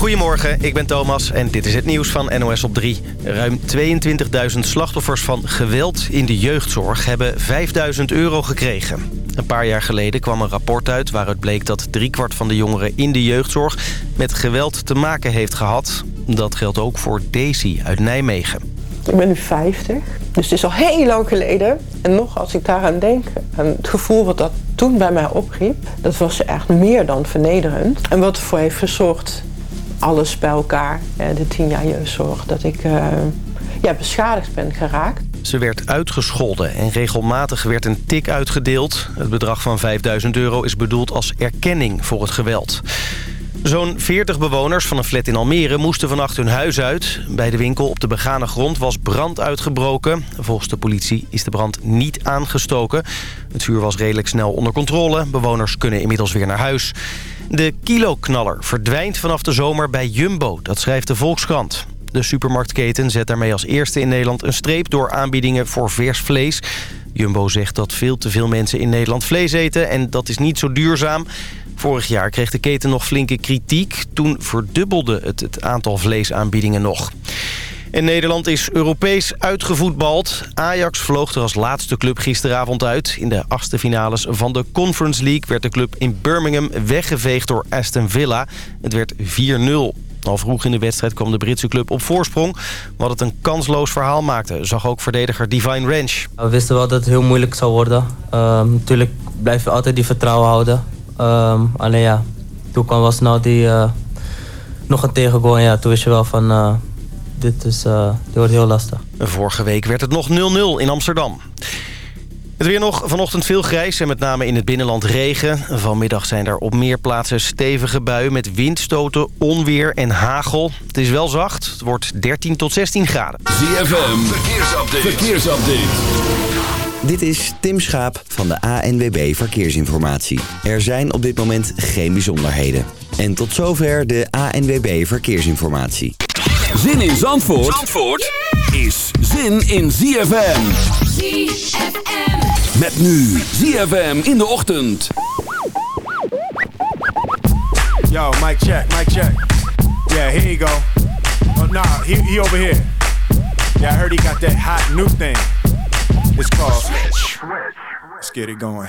Goedemorgen, ik ben Thomas en dit is het nieuws van NOS op 3. Ruim 22.000 slachtoffers van geweld in de jeugdzorg hebben 5.000 euro gekregen. Een paar jaar geleden kwam een rapport uit waaruit bleek dat driekwart van de jongeren in de jeugdzorg met geweld te maken heeft gehad. Dat geldt ook voor Daisy uit Nijmegen. Ik ben nu 50, dus het is al heel lang geleden. En nog als ik daaraan denk, het gevoel wat dat toen bij mij opriep... dat was echt meer dan vernederend. En wat ervoor heeft gezorgd, alles bij elkaar, de tien jaar jeugdzorg... dat ik uh, ja, beschadigd ben geraakt. Ze werd uitgescholden en regelmatig werd een tik uitgedeeld. Het bedrag van 5000 euro is bedoeld als erkenning voor het geweld. Zo'n 40 bewoners van een flat in Almere moesten vannacht hun huis uit. Bij de winkel op de begane grond was brand uitgebroken. Volgens de politie is de brand niet aangestoken. Het vuur was redelijk snel onder controle. Bewoners kunnen inmiddels weer naar huis. De kiloknaller verdwijnt vanaf de zomer bij Jumbo, dat schrijft de Volkskrant. De supermarktketen zet daarmee als eerste in Nederland een streep door aanbiedingen voor vers vlees. Jumbo zegt dat veel te veel mensen in Nederland vlees eten en dat is niet zo duurzaam. Vorig jaar kreeg de keten nog flinke kritiek. Toen verdubbelde het het aantal vleesaanbiedingen nog. En Nederland is Europees uitgevoetbald. Ajax vloog er als laatste club gisteravond uit. In de achtste finales van de Conference League werd de club in Birmingham weggeveegd door Aston Villa. Het werd 4-0. Al vroeg in de wedstrijd kwam de Britse club op voorsprong... wat het een kansloos verhaal maakte, zag ook verdediger Divine Ranch. We wisten wel dat het heel moeilijk zou worden. Uh, natuurlijk blijf je altijd die vertrouwen houden. Uh, alleen ja, toen kwam wel die, uh, nog een tegengoal. En ja, toen wist je wel van, uh, dit, is, dit wordt heel lastig. Vorige week werd het nog 0-0 in Amsterdam. Het weer nog vanochtend veel grijs en met name in het binnenland regen. Vanmiddag zijn er op meer plaatsen stevige buien met windstoten, onweer en hagel. Het is wel zacht. Het wordt 13 tot 16 graden. ZFM, verkeersupdate. verkeersupdate. Dit is Tim Schaap van de ANWB Verkeersinformatie. Er zijn op dit moment geen bijzonderheden. En tot zover de ANWB Verkeersinformatie. Zin in Zandvoort, Zandvoort is zin in ZFM. ZFM. Met nu ZFM in de ochtend. Yo, mic check, mic check. Yeah, here you go. Oh, nah, he, he over here. Yeah, I heard he got that hot new thing. It's called Switch. Let's get it going.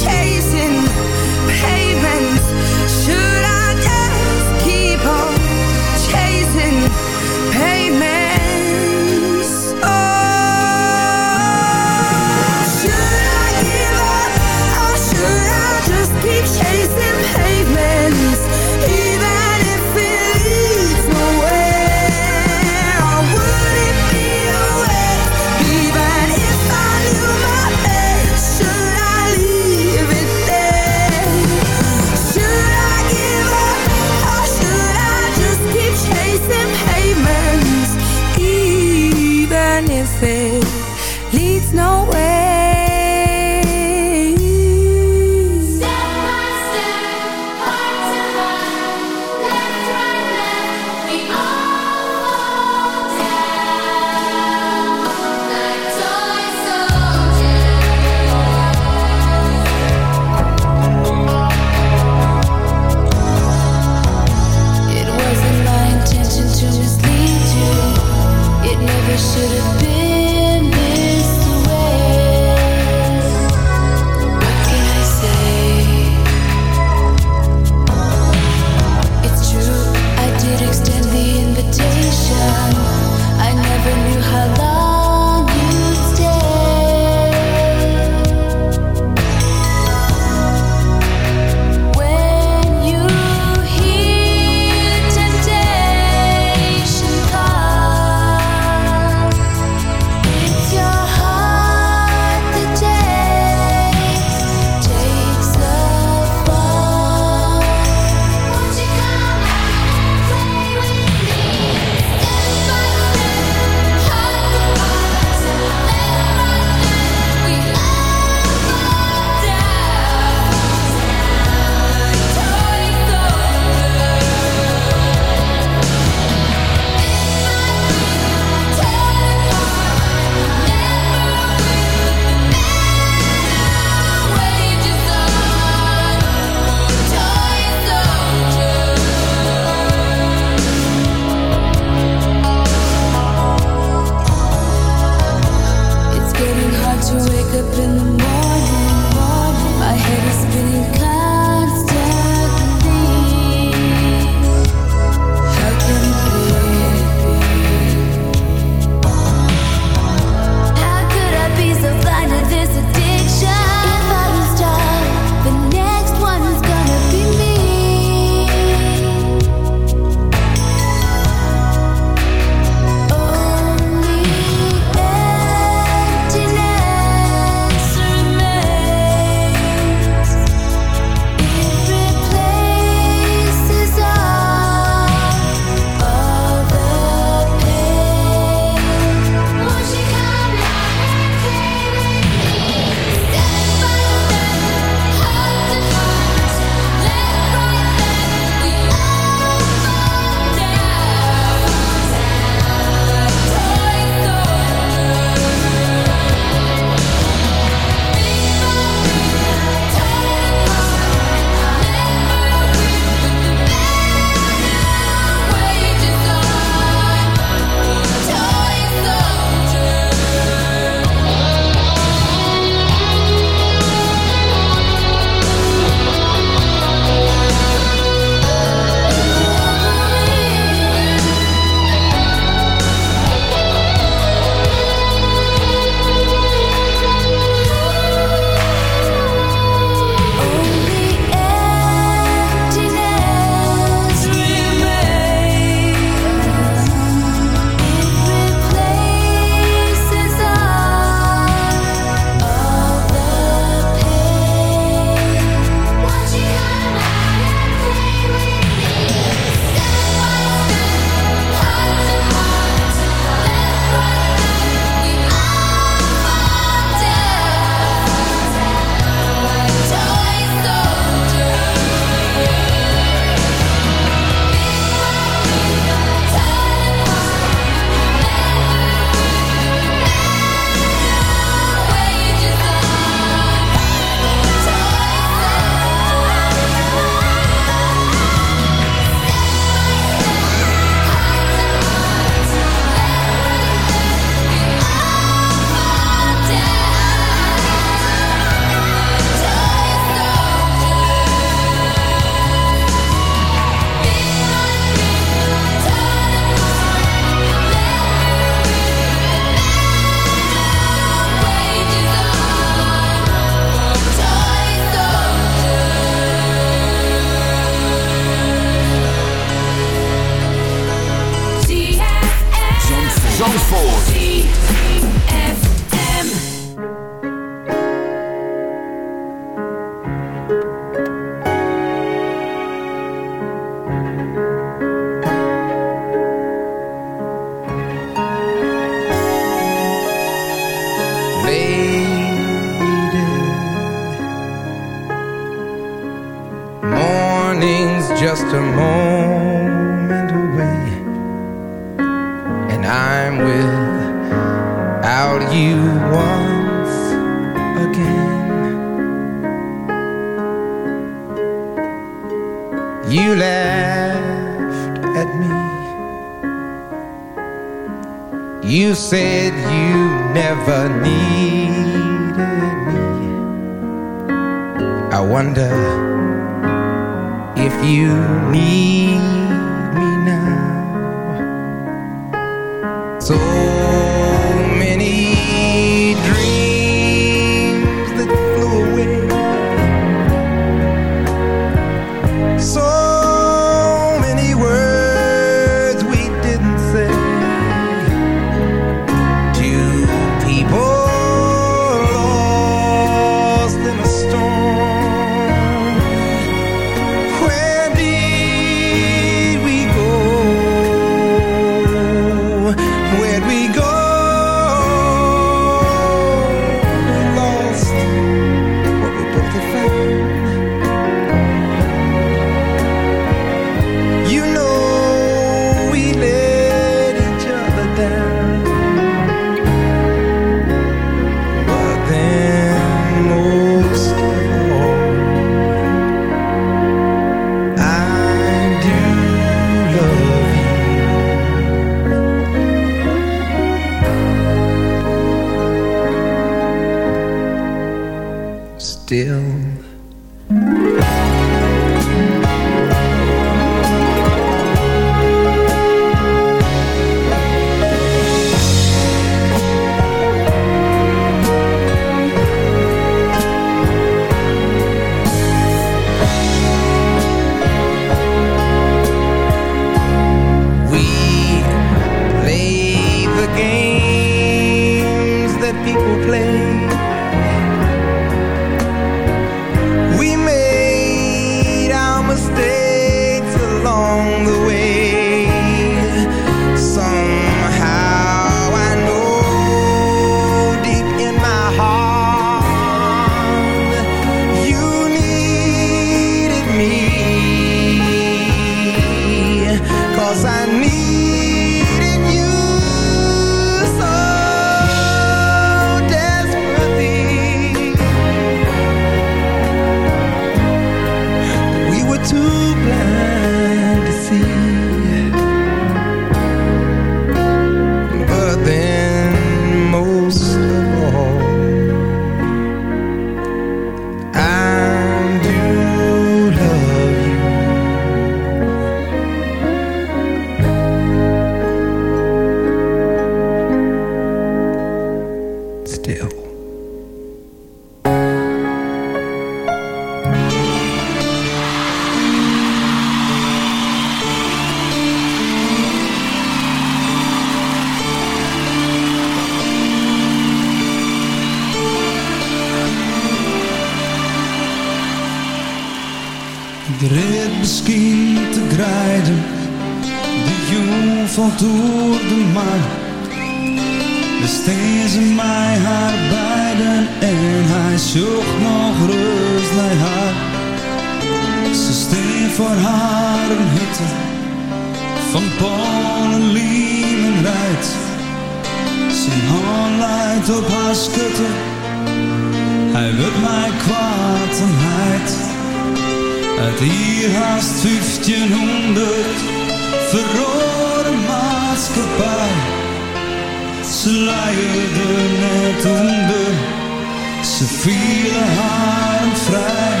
vielen haren vrij.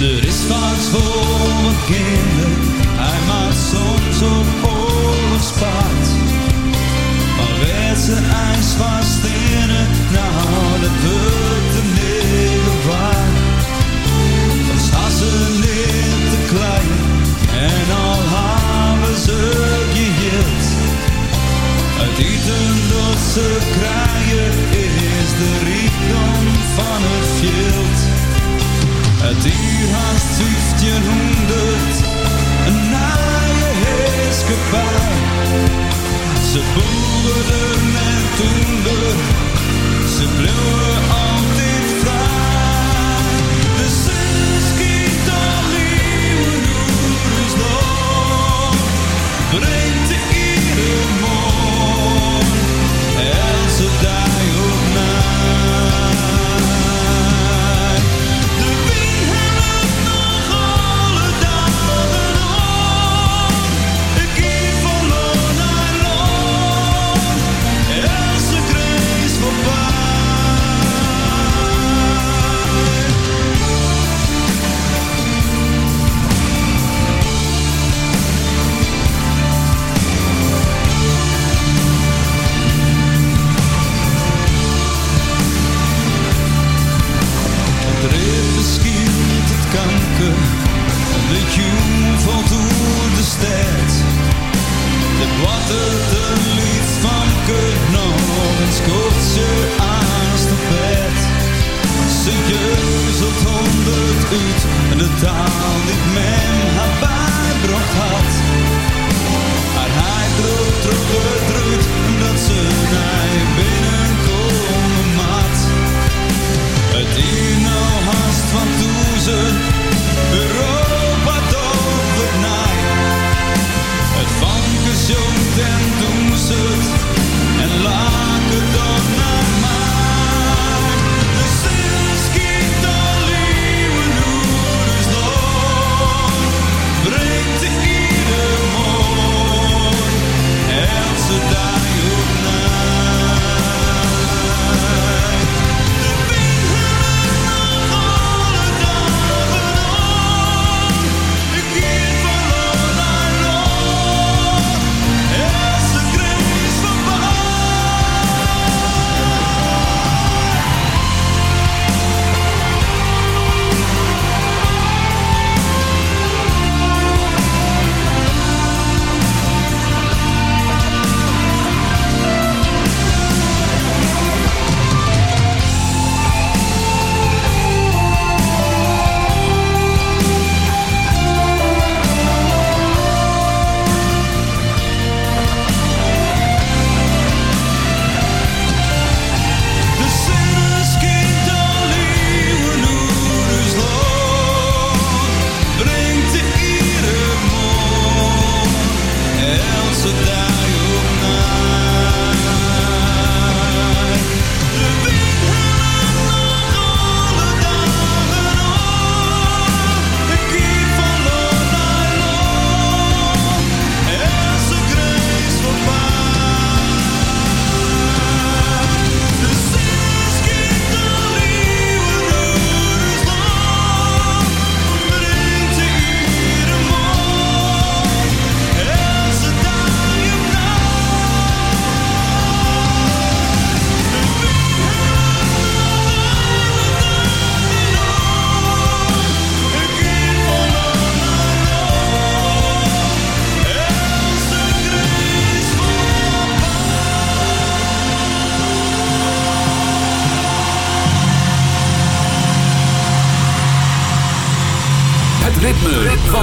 Er is wat voor mijn kinderen, hij maakt soms op oorlogspaard. Maar werd ze ijs vast stenen, nou dat wordt een hele waar. Van ze neer te klein, en al hebben ze geheeld. Uit eten dat ze 1800 een naaie heerskepaar. Ze boerden en toenden, ze bleven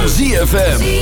ZFM.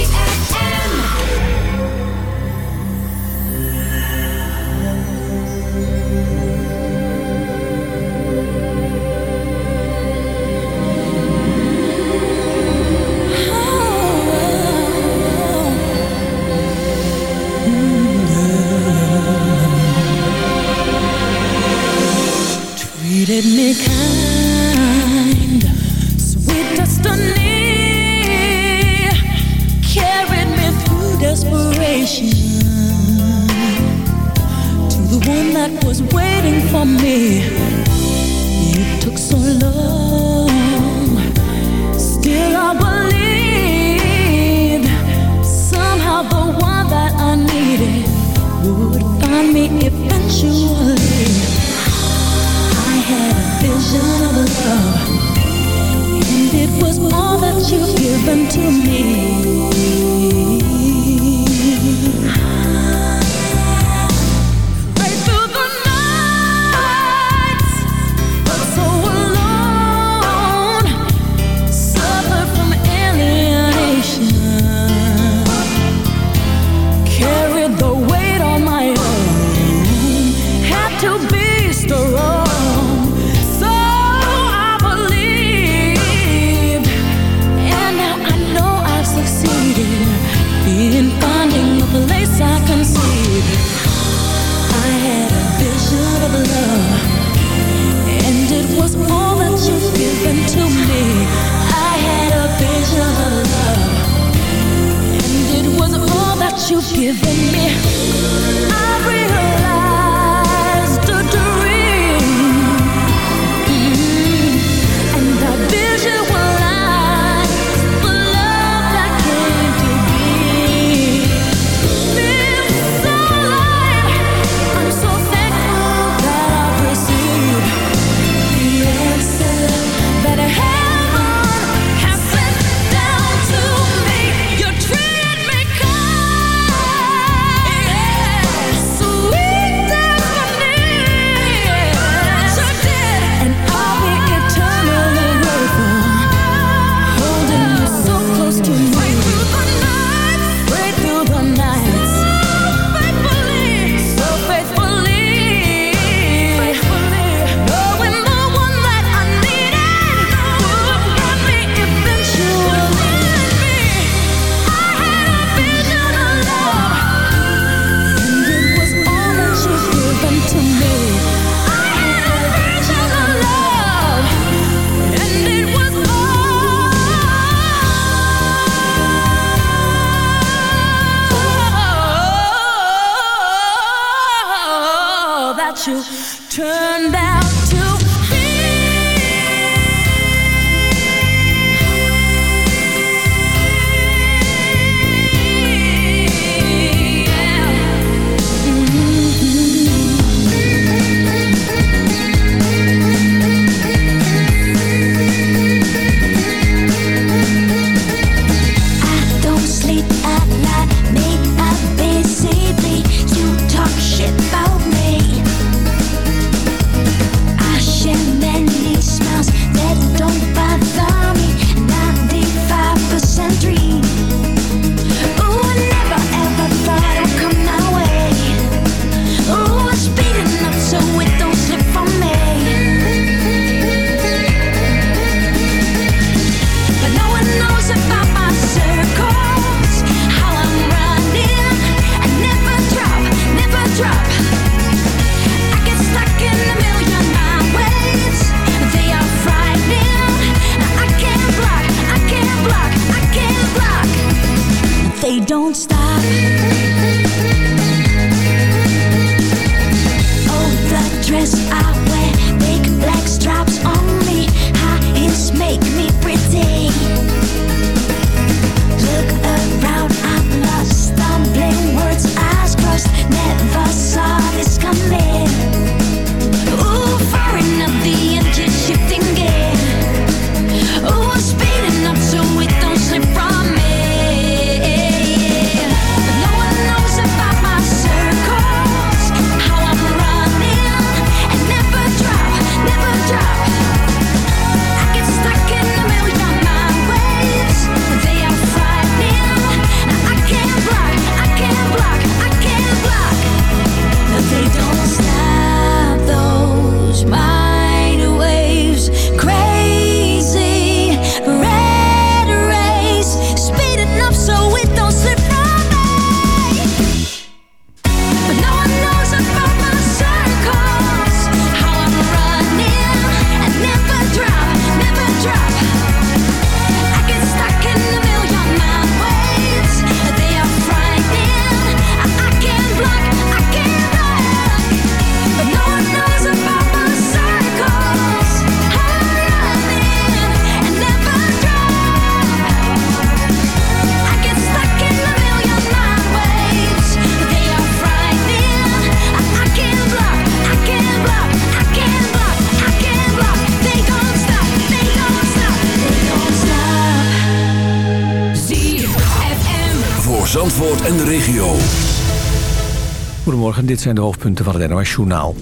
Dit zijn de hoofdpunten van het NOS Journaal.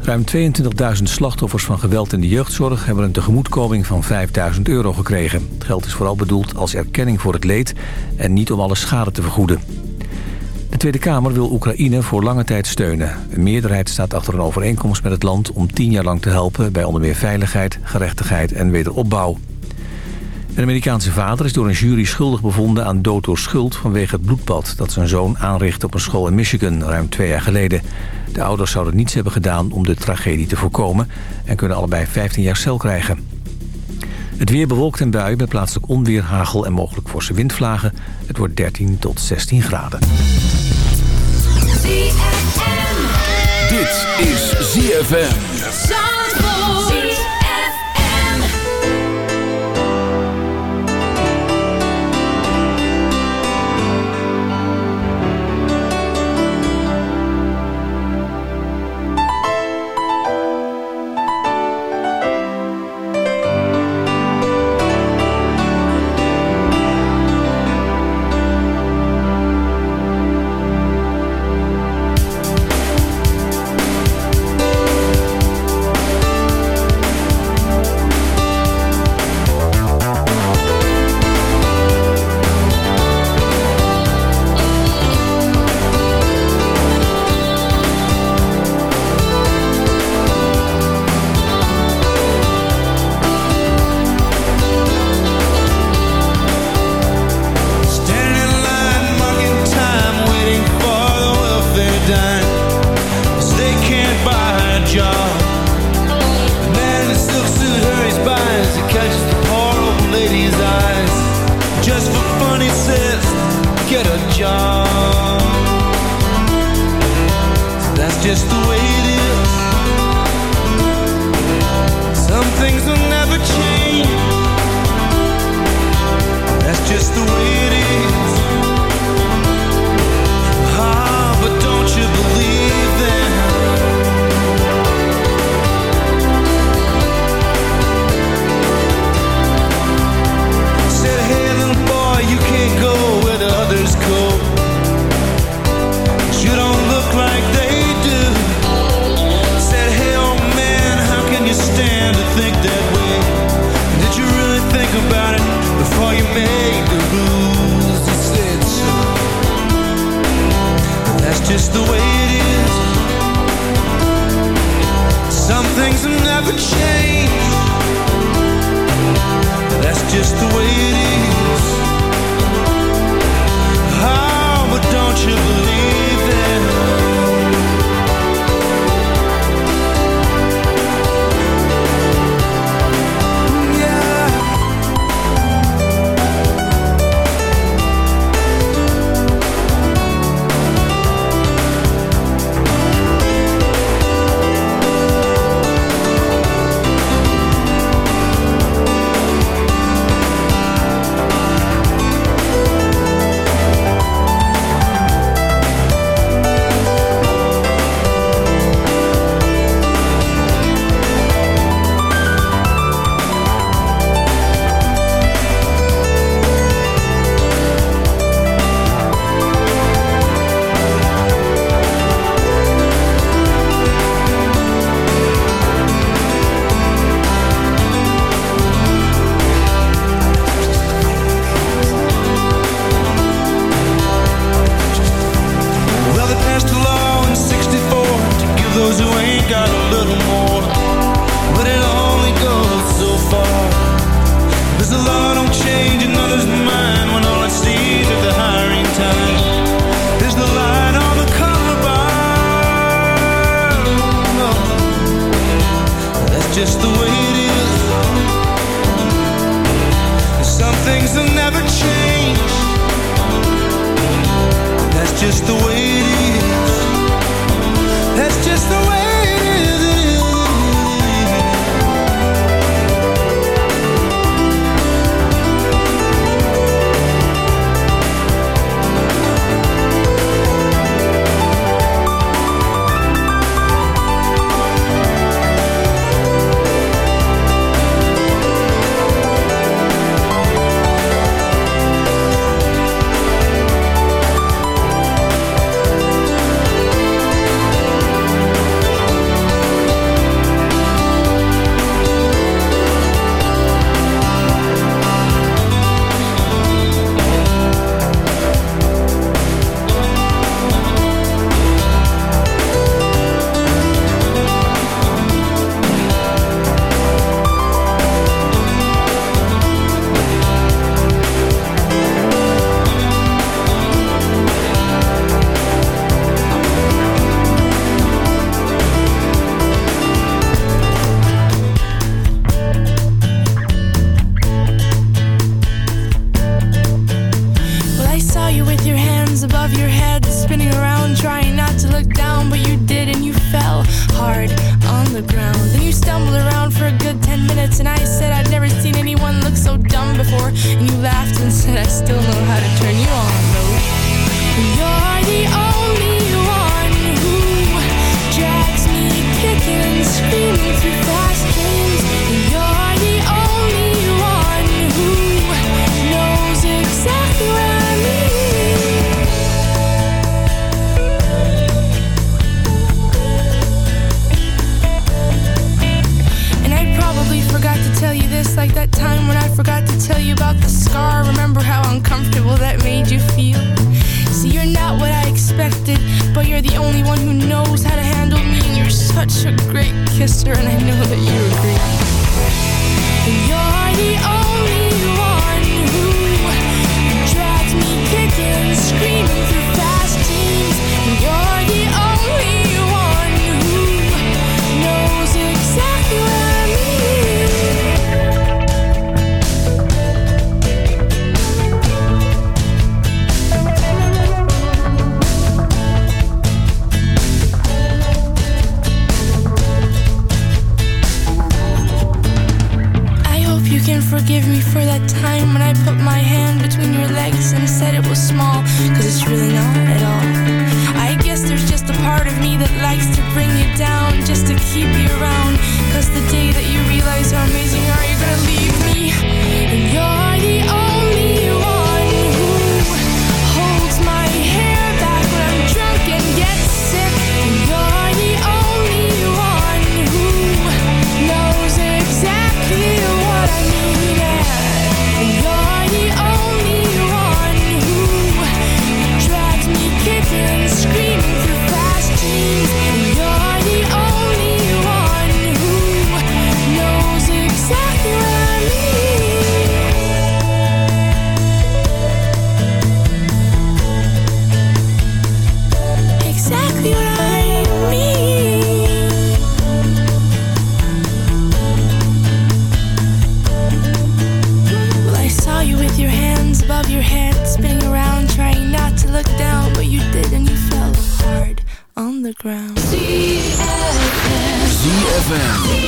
Ruim 22.000 slachtoffers van geweld in de jeugdzorg... hebben een tegemoetkoming van 5.000 euro gekregen. Het geld is vooral bedoeld als erkenning voor het leed... en niet om alle schade te vergoeden. De Tweede Kamer wil Oekraïne voor lange tijd steunen. Een meerderheid staat achter een overeenkomst met het land... om tien jaar lang te helpen bij onder meer veiligheid, gerechtigheid en wederopbouw. Een Amerikaanse vader is door een jury schuldig bevonden aan dood door schuld... vanwege het bloedbad dat zijn zoon aanrichtte op een school in Michigan ruim twee jaar geleden. De ouders zouden niets hebben gedaan om de tragedie te voorkomen... en kunnen allebei 15 jaar cel krijgen. Het weer bewolkt en buien met plaatselijk onweer, hagel en mogelijk forse windvlagen. Het wordt 13 tot 16 graden. Dit is ZFM. likes to bring you down just to keep you around. Cause the day that you realize how amazing you are, you're gonna leave me. ZFM.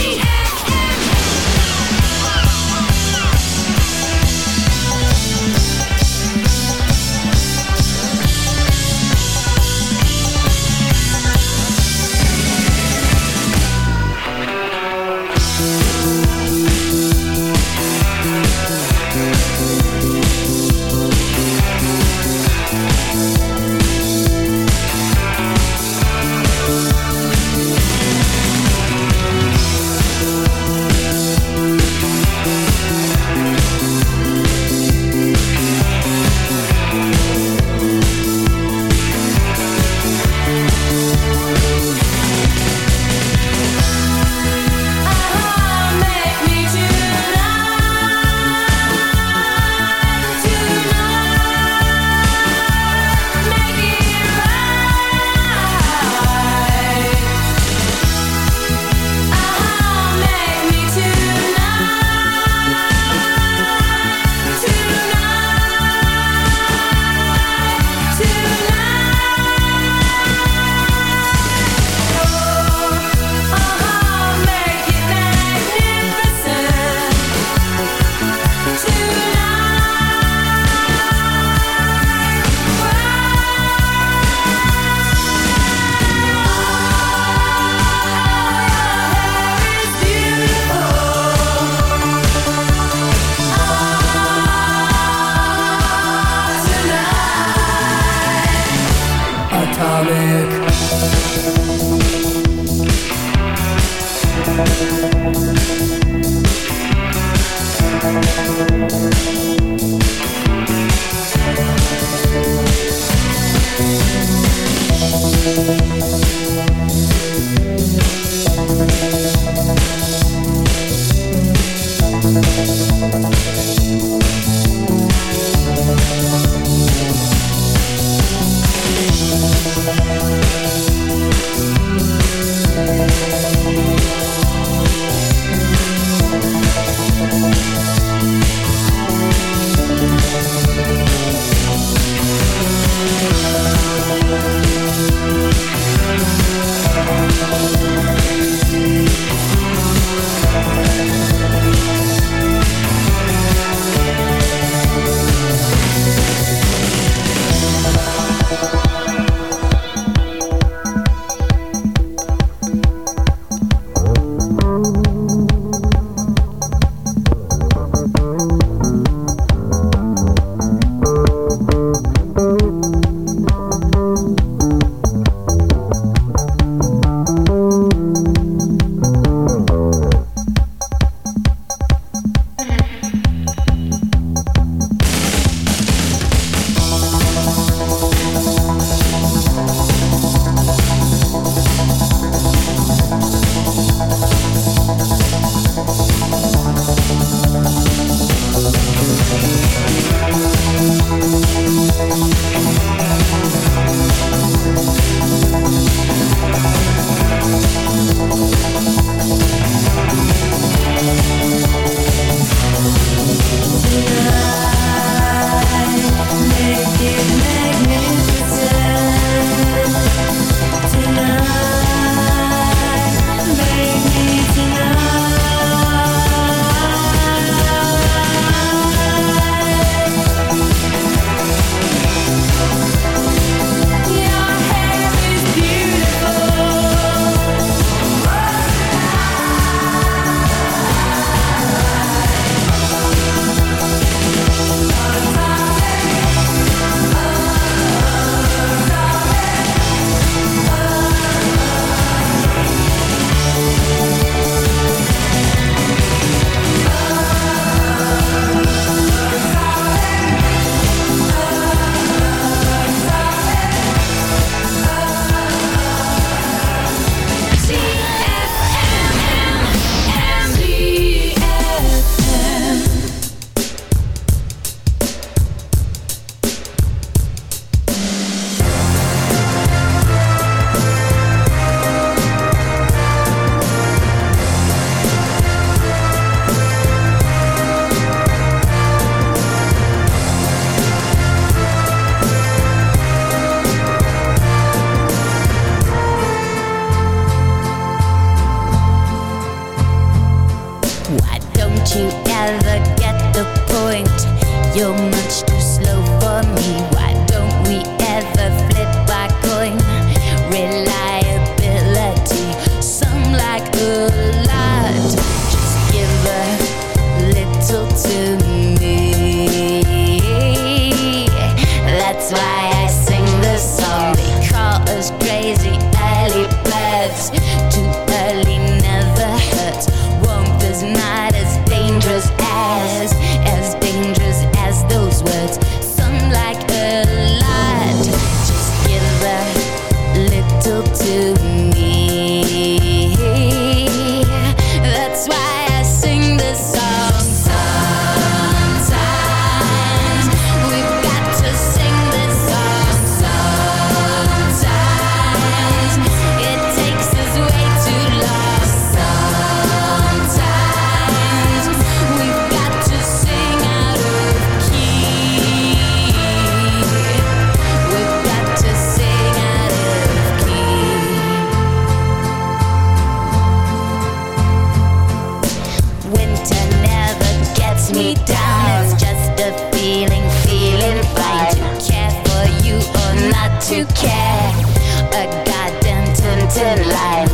In life.